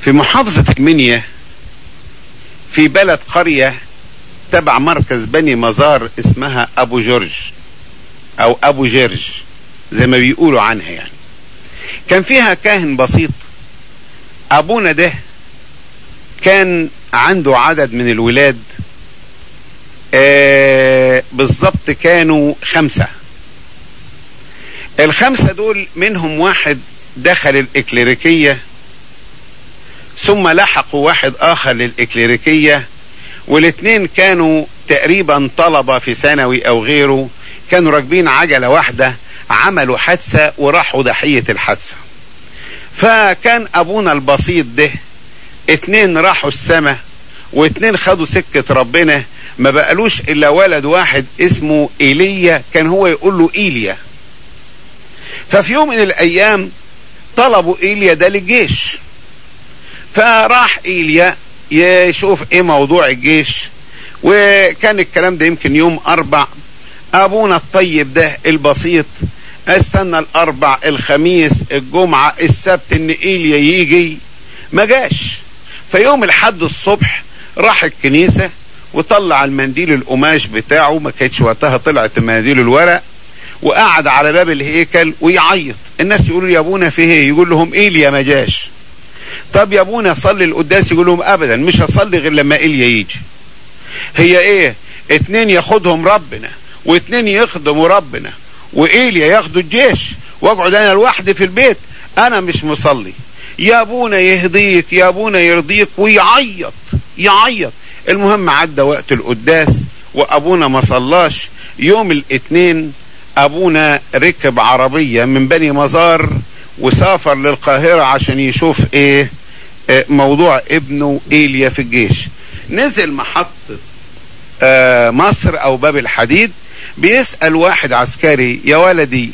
في محافظة المنيا في بلد قرية تبع مركز بني مزار اسمها أبو جورج أو أبو جرج زي ما بيقولوا عنها يعني. كان فيها كاهن بسيط. ابونا ده كان عنده عدد من الولاد آه بالظبط كانوا خمسة. الخمسة دول منهم واحد دخل الإكليريكية ثم لحقوا واحد آخر للإكليريكية والاثنين كانوا تقريبا طلبة في ثانوي أو غيره كانوا راكبين عجلة واحدة عملوا حادثة وراحوا ضحية الحادثة. فكان أبونا البسيط ده اتنين راحوا السماء واتنين خدوا سكة ربنا ما بقالوش إلا ولد واحد اسمه إيليا كان هو يقول له إيليا. ففي يوم من الأيام طلبوا إيليا ده للجيش. فراح إيليا يشوف إيه موضوع الجيش. وكان الكلام ده يمكن يوم أربع. أبونا الطيب ده البسيط استنى الأربع الخميس الجمعة السبت إن إيليا يجي. ما جاش. فيوم الحد الصبح راح الكنيسة وطلع المنديل القماش بتاعه ما كانتش وقتها طلعت مناديل الورق. وقعد على باب الهيكل ويعيط. الناس يقولوا يا أبونا في إيه؟ يقول لهم إيليا ما جاش. طب يا ابونا صلي القداس يقول لهم ابدا مش هصلي غير لما ايليا يجي. هي إيه؟ اتنين ياخدهم ربنا واتنين يخدموا ربنا وايليا ياخدوا الجيش واقعد أنا لوحدي في البيت. أنا مش مصلي. يا ابونا يهديك يا ابونا يرضيك ويعيط يعيط. المهم عدى وقت القداس وأبونا ما صلاش. يوم الاثنين أبونا ركب عربية من بني مزار وسافر للقاهرة عشان يشوف إيه آه موضوع ابنه إيليا في الجيش. نزل محطة آه مصر أو باب الحديد بيسأل واحد عسكري يا ولدي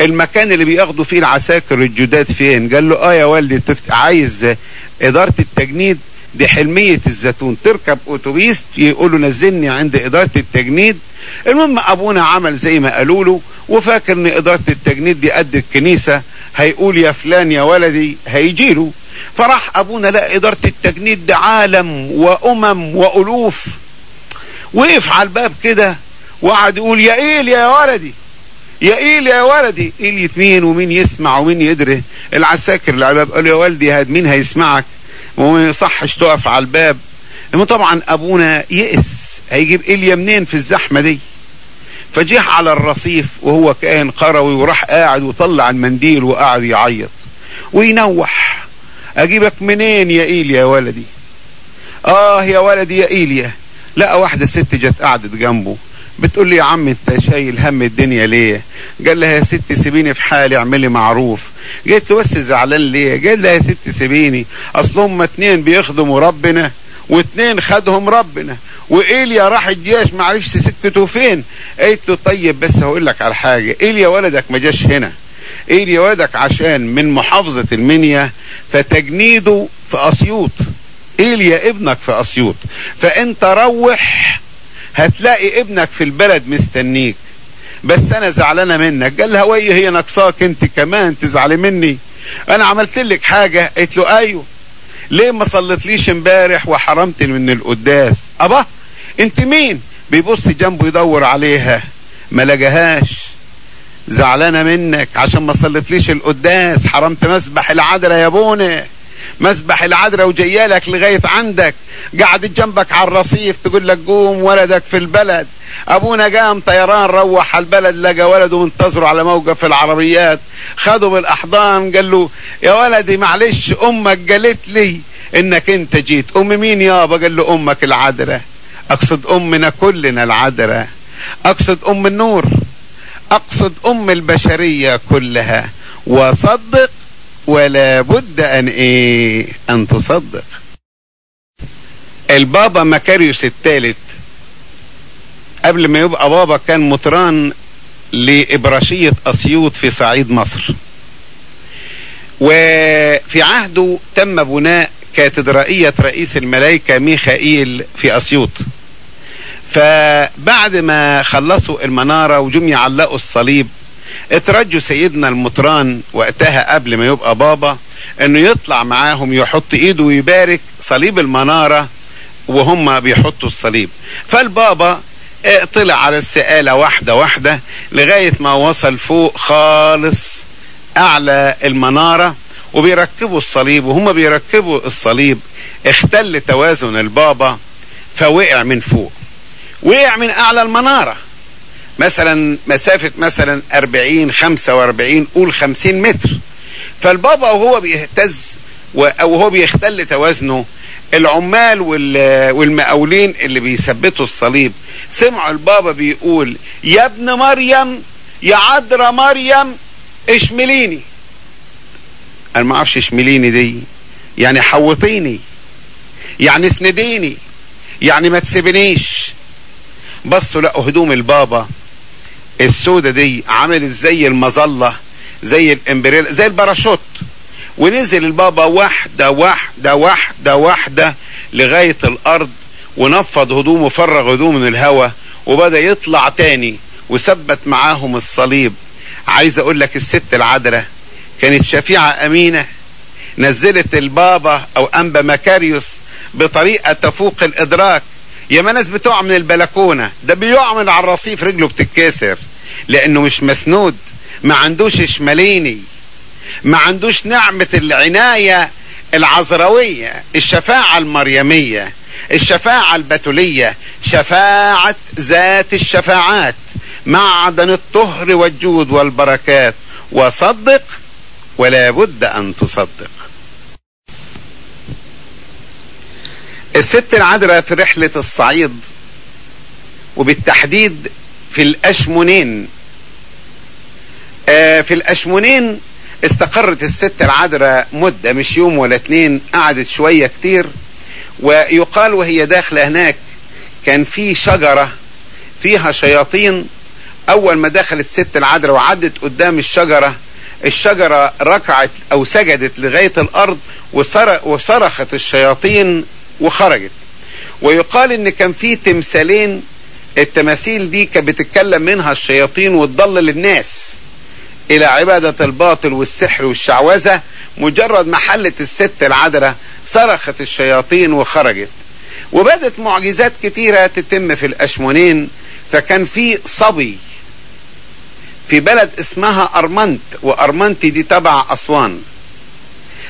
المكان اللي بياخدوا فيه العساكر الجداد فين؟ قال له آه يا والدي تفت عايز إدارة التجنيد دي حلمية الزيتون تركب أتوبيس يقولوا نزلني عند إدارة التجنيد. المهم أبونا عمل زي ما قالوا له وفاكر إن إدارة التجنيد دي قد الكنيسة هيقول يا فلان يا ولدي هيجي له فراح أبونا لقى إدارة التجنيد ده عالم وأمم وألوف. وقف على الباب كده وقعد يقول يا إيل يا ولدي يا إيل يا ولدي. ايل مين ومين يسمع ومين يدري. العساكر اللي على الباب قالوا يا ولدي هاد مين هيسمعك؟ وما يصحش تقف على الباب. طبعا أبونا يئس هيجيب إيليا منين في الزحمة دي؟ فجه على الرصيف وهو كائن قروي وراح قاعد وطلع المنديل وقعد يعيط وينوح. أجيبك منين يا إيليا يا ولدي؟ آه يا ولدي يا إيليا. لقى واحدة ست جت قعدت جنبه. بتقول لي يا عم أنت شايل هم الدنيا ليه؟ قال لها يا ست سيبيني في حالي اعملي معروف. جيت بس زعلان ليه؟ قال لها يا ست سيبيني. أصل هم اتنين بيخدموا ربنا واتنين خدهم ربنا. وإيليا راح الجيش ما عرفش سكته فين؟ قالت له طيب بس هقول لك على حاجة. إيليا ولدك ما جاش هنا. إيليا ولدك عشان من محافظة المنيا فتجنيده في أسيوط. إيليا ابنك في أسيوط. فأنت روح هتلاقي ابنك في البلد مستنيك. بس أنا زعلانة منك. قال لها وي هي ناقصاك أنت كمان تزعلي مني. أنا عملت لك حاجة؟ قالت له أيوه. ليه ما صليتليش امبارح وحرمت من القداس؟ أبا! انت مين؟ بيبص جنبه يدور عليها. ما لقاهاش. زعلانة منك عشان ما صليتليش القداس. حرمت مسبح العذراء يا بوني. مسبح العذراء وجيالك لغاية عندك. قعدت جنبك على الرصيف تقول لك قوم ولدك في البلد. أبونا قام طيران روح على البلد لقى ولده منتظره على موقف العربيات. خده بالأحضان قال له يا ولدي معلش أمك قالت لي إنك أنت جيت. أم مين يابا؟ قال له أمك العذراء. أقصد أمنا كلنا العذراء. أقصد أم النور. أقصد أم البشرية كلها. وصدق ولا بد أن إيه؟ أن تصدق. البابا مكاريوس الثالث قبل ما يبقى بابا كان مطران لإبراشية أسيوط في صعيد مصر. وفي عهده تم بناء كاتدرائية رئيس الملائكة ميخائيل في أسيوط. فبعد ما خلصوا المنارة وجم يعلقوا الصليب اترجوا سيدنا المطران وقتها قبل ما يبقى بابا إنه يطلع معاهم يحط إيده ويبارك صليب المنارة وهم بيحطوا الصليب. فالبابا طلع على السقالة واحدة واحدة لغاية ما وصل فوق خالص أعلى المنارة وبيركبوا الصليب وهم بيركبوا الصليب اختل توازن البابا فوقع من فوق. وقع من أعلى المنارة. مثلا مسافة مثلا 40 45 قول 50 متر. فالبابا وهو بيهتز أو هو بيختل توازنه العمال والمقاولين اللي بيثبتوا الصليب سمعوا البابا بيقول يا ابن مريم يا عذراء مريم اشمليني. أنا ما أعرفش اشمليني دي. يعني حوطيني يعني اسنديني يعني ما تسيبنيش. بصوا لقوا هدوم البابا. السودة دي عملت زي المظلة زي الإمبريل زي الباراشوت. ونزل البابا واحدة واحدة واحدة واحدة لغاية الأرض ونفض هدومه فرغ هدومه من الهواء وبدأ يطلع تاني وثبت معاهم الصليب. عايز أقول لك الست العذراء كانت شفيعة أمينة. نزلت البابا أو أنبا مكاريوس بطريقة تفوق الإدراك. يا ما ناس بتقع من البلكونة. ده بيقع من على الرصيف رجله بتتكسر. لأنه مش مسنود. ما عندوش شماليني. ما عندوش نعمة العناية العذراوية الشفاعة المريمية الشفاعة البتولية. شفاعة ذات الشفاعات. معدن الطهر والجود والبركات. وصدق ولا بد أن تصدق. الست العذراء في رحلة الصعيد وبالتحديد في الأشمونين. آه في الأشمونين استقرت الست العذراء مدة مش يوم ولا اتنين قعدت شوية كتير. ويقال وهي داخلة هناك كان في شجرة فيها شياطين. أول ما دخلت ست العذراء وعدت قدام الشجرة الشجرة ركعت أو سجدت لغاية الأرض وصرخت الشياطين. وخرجت. ويقال إن كان في تمثالين التماثيل دي كانت بتتكلم منها الشياطين وتضلل الناس إلى عبادة الباطل والسحر والشعوذة مجرد ما حلت الست العذراء صرخت الشياطين وخرجت. وبدت معجزات كتيرة تتم في الأشمونين فكان في صبي في بلد اسمها أرمنت وأرمنت دي تبع أسوان.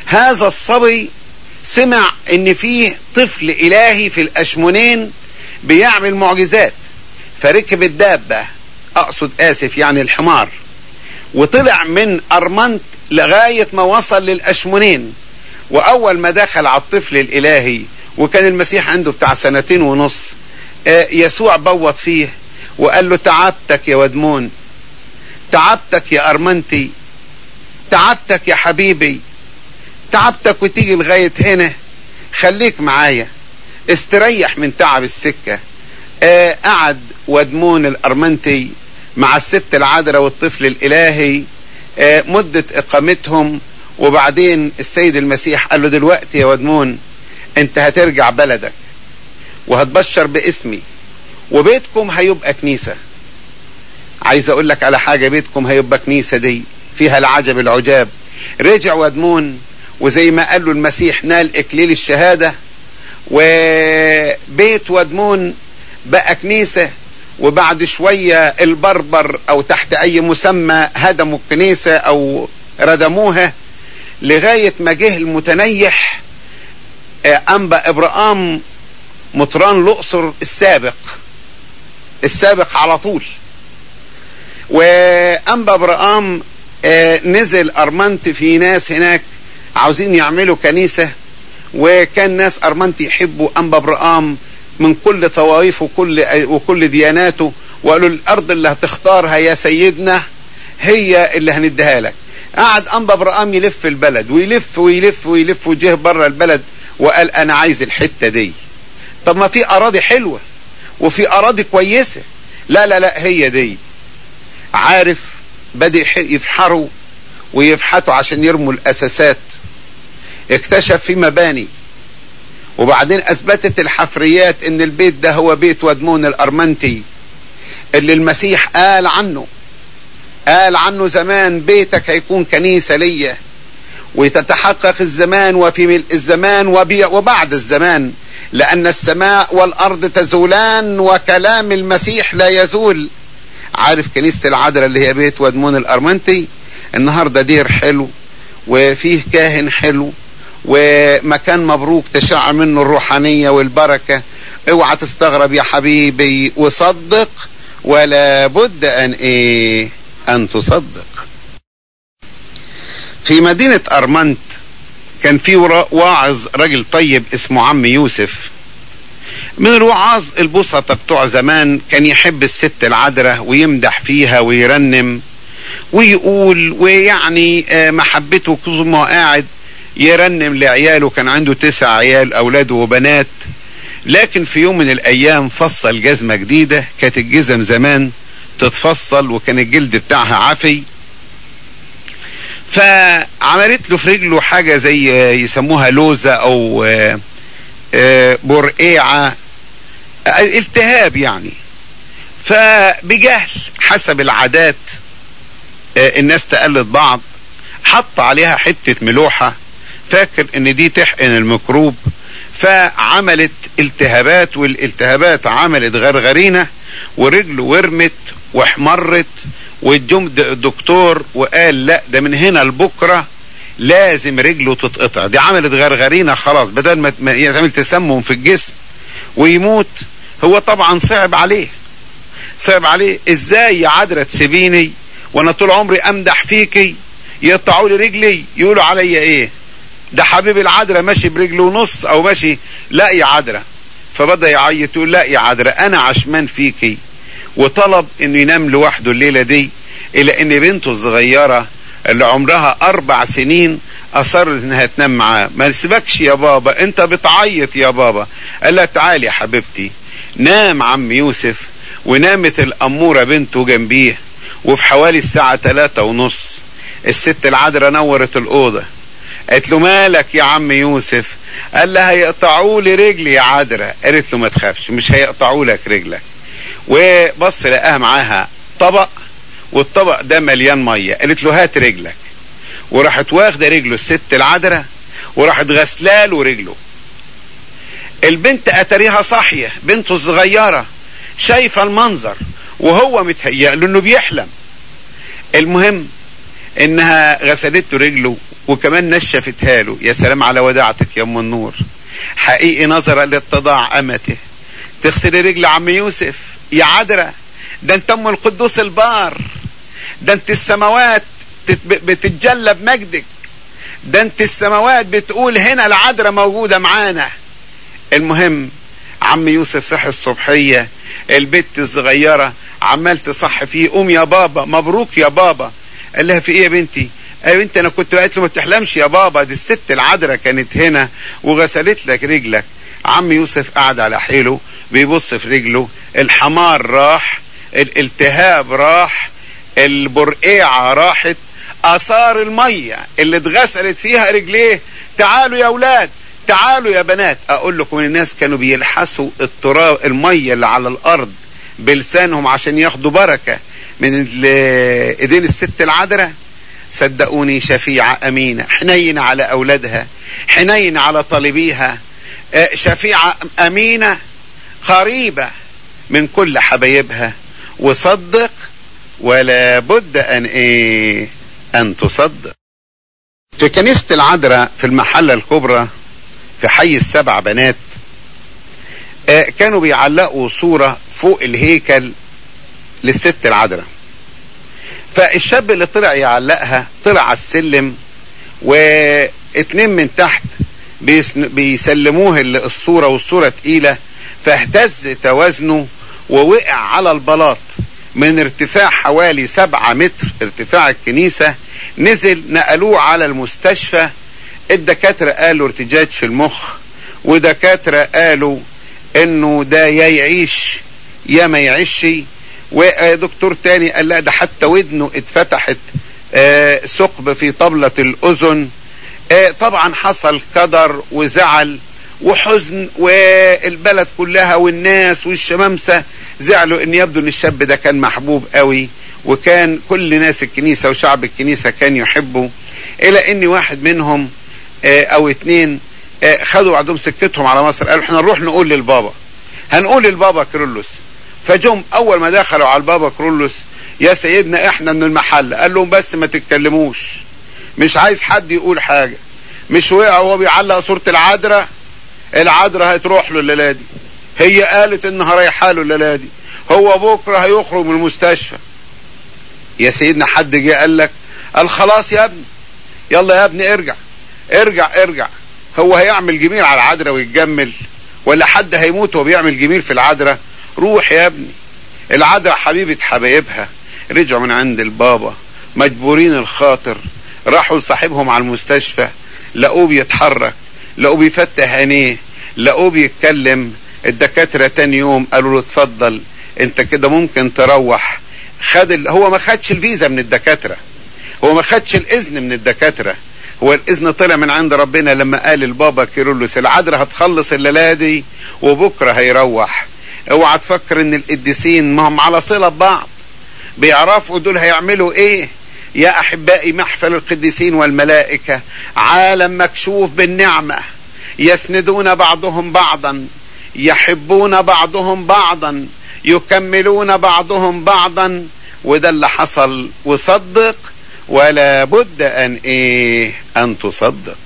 هذا الصبي سمع إن فيه طفل إلهي في الأشمونين بيعمل معجزات فركب الدابة أقصد آسف يعني الحمار وطلع من أرمنت لغاية ما وصل للأشمونين وأول ما دخل على الطفل الإلهي وكان المسيح عنده بتاع سنتين ونص يسوع بوط فيه وقال له تعبتك يا ودمون تعبتك يا أرمنتي تعبتك يا حبيبي تعبتك وتيجي لغاية هنا خليك معايا. استريح من تعب السكة. آه قعد ودمون الأرمنتي مع الست العذراء والطفل الإلهي. آه مدة إقامتهم. وبعدين السيد المسيح قال له دلوقتي يا ودمون أنت هترجع بلدك. وهتبشر باسمي. وبيتكم هيبقى كنيسة. عايز أقول لك على حاجة بيتكم هيبقى كنيسة دي فيها العجب العجاب. رجع ودمون وزي ما قال له المسيح نال إكليل الشهادة وبيت ودمون بقى كنيسة وبعد شوية البربر أو تحت أي مسمى هدموا الكنيسة أو ردموها لغاية ما جه المتنيح أنبا إبراهام مطران الأقصر السابق السابق على طول. وأنبا إبراهام نزل أرمنت في ناس هناك عاوزين يعملوا كنيسة وكان ناس أرمنت يحبوا أنبا برقام من كل طوائف وكل, وكل دياناته وقالوا الأرض اللي هتختارها يا سيدنا هي اللي هنديها لك. قعد أنبا برقام يلف البلد ويلف ويلف ويلف وجه بره البلد وقال أنا عايز الحتة دي. طب ما في أراضي حلوة وفي أراضي كويسة. لا لا لا هي دي. عارف بدأ يفحروا ويفحتوا عشان يرموا الأساسات. اكتشف في مباني. وبعدين أثبتت الحفريات إن البيت ده هو بيت ودمون الأرمنتي اللي المسيح قال عنه. قال عنه زمان بيتك هيكون كنيسة ليا. وتتحقق الزمان وفي الزمان وبعد الزمان. لأن السماء والأرض تزولان وكلام المسيح لا يزول. عارف كنيسة العذراء اللي هي بيت ودمون الأرمنتي؟ النهاردة دير حلو وفيه كاهن حلو. ومكان مبروك تشع منه الروحانية والبركة. اوعى تستغرب يا حبيبي وصدق ولا بد أن إيه أن تصدق. في مدينة أرمنت كان في واعظ راجل طيب اسمه عم يوسف. من الوعاظ البسطة بتوع زمان كان يحب الست العذراء ويمدح فيها ويرنم ويقول ويعني محبته طول ما قاعد يرنم لعياله. كان عنده تسع عيال أولاده وبنات. لكن في يوم من الأيام فصل جزمة جديدة. كانت الجزم زمان تتفصل وكان الجلد بتاعها عافي فعملت له في رجله حاجة زي يسموها لوزة أو برقيعة. التهاب يعني. فبجهل حسب العادات الناس تقلد بعض. حط عليها حتة ملوحة. فاكر إن دي تحقن الميكروب فعملت التهابات والالتهابات عملت غرغرينة ورجله ورمت واحمرت والجمد الدكتور وقال لا ده من هنا لبكرة لازم رجله تتقطع. دي عملت غرغرينة خلاص بدل ما يعمل تسمم في الجسم ويموت هو طبعا صعب عليه. صعب عليه. إزاي يا عذرة تسيبيني وأنا طول عمري أمدح فيكي؟ يقطعوا لي رجلي يقولوا عليا إيه؟ ده حبيب العذراء ماشي برجله ونص أو ماشي لا يا عذراء. فبدأ يعيط يقول لا يا عذراء أنا عشمان فيكي. وطلب إنه ينام لوحده الليلة دي إلى إن بنته الصغيرة اللي عمرها أربع سنين أصرت إنها تنام معاه. ما سيبكش يا بابا أنت بتعيط يا بابا. قال لها تعالي يا حبيبتي نام عم يوسف ونامت الأمورة بنته جنبيه. وفي حوالي الساعة ثلاثة ونص الست العذراء نورت الأوضة. قالت له مالك يا عم يوسف؟ قال لها هيقطعوا لي رجلي يا عذراء. قالت له ما تخافش مش هيقطعوا لك رجلك. وبص لقاها معاها طبق والطبق ده مليان مية. قالت له هات رجلك. وراحت واخدة رجله الست العذراء وراحت غسلاله رجله. البنت اتريها صاحية بنته الصغيره شايفة المنظر وهو متهيأ له إنه بيحلم. المهم إنها غسلت له رجله وكمان نشفتها له. يا سلام على وداعتك يا أم النور. حقيقي نظرا لاتضاع أمته. تغسلي رجل عم يوسف. يا عذراء ده أنت أم القدوس البار. ده أنت السماوات بتتجلى بمجدك ده أنت السماوات بتقول هنا العذراء موجودة معانا. المهم عم يوسف صحي الصبحية. البت الصغيرة عمال تصح فيه. قوم يا بابا. مبروك يا بابا. قال لها في إيه يا بنتي؟ قال أنت أنا كنت قالت له ما تحلمش يا بابا دي الست العذراء كانت هنا وغسلت لك رجلك. عم يوسف قعد على حيله بيبص في رجله الحمار راح الالتهاب راح البرقيعة راحت آثار المية اللي اتغسلت فيها رجليه. تعالوا يا أولاد تعالوا يا بنات. أقول لكم الناس كانوا بيلحسوا التراب المية اللي على الأرض بلسانهم عشان ياخدوا بركة من إيدين الست العذراء. صدقوني شفيعة أمينة. حنين على أولادها حنين على طالبيها. شفيعة أمينة قريبة من كل حبايبها. وصدق ولا بد أن إيه؟ أن تصدق. في كنيسة العذراء في المحلة الكبرى في حي السبع بنات كانوا بيعلقوا صورة فوق الهيكل للست العذراء. فالشاب اللي طلع يعلقها طلع على السلم واتنين من تحت بيسلموه الصورة والصورة تقيلة فاهتز توازنه ووقع على البلاط. من ارتفاع حوالي سبعة متر ارتفاع الكنيسة نزل نقلوه على المستشفى. الدكاترة قالوا ارتجاج في المخ ودكاترة قالوا إنه ده يا يعيش يا ما يعيش ودكتور تاني قال لا ده حتى ودنه اتفتحت آه ثقب في طبلة الأذن. آه طبعا حصل قدر وزعل وحزن والبلد كلها والناس والشمامسة زعلوا إن يبدو إن الشاب ده كان محبوب قوي وكان كل ناس الكنيسة وشعب الكنيسة كان يحبه إلى إن واحد منهم آه أو اتنين خدوا بعضهم سكتهم على مصر قالوا إحنا نروح نقول للبابا. هنقول للبابا كيرلس فجم أول ما دخلوا على البابا كيرلس يا سيدنا إحنا من المحل. قال لهم بس ما تتكلموش مش عايز حد يقول حاجة مش وقع وهو بيعلق صورة العذراء؟ العذراء هتروح له الليلة دي. هي قالت إنها رايحة له الليلة دي. هو بكرة هيخرج من المستشفى. يا سيدنا حد جه قال لك؟ قال خلاص يا ابني يلا يا ابني ارجع ارجع ارجع. هو هيعمل جميل على العذراء ويتجمل ولا حد هيموت وهو بيعمل جميل في العذراء؟ روح يا ابني. العذراء حبيبة حبايبها. رجعوا من عند البابا. مجبورين الخاطر. راحوا لصاحبهم على المستشفى. لقوه بيتحرك. لقوه بيفتح عينيه. لقوه بيتكلم. الدكاترة تاني يوم قالوا له اتفضل. انت كده ممكن تروح. خد ال... هو ما خدش الفيزا من الدكاترة. هو ما خدش الإذن من الدكاترة. هو الإذن طلع من عند ربنا لما قال البابا كيرلس العذراء هتخلص الليلة دي وبكرة هيروح. اوعى تفكر ان القديسين ما هم على صلة ببعض. بيعرفوا دول هيعملوا إيه؟ يا احبائي محفل القديسين والملائكة عالم مكشوف بالنعمة. يسندون بعضهم بعضا يحبون بعضهم بعضا يكملون بعضهم بعضا. وده اللي حصل وصدق ولا بد أن إيه؟ أن تصدق.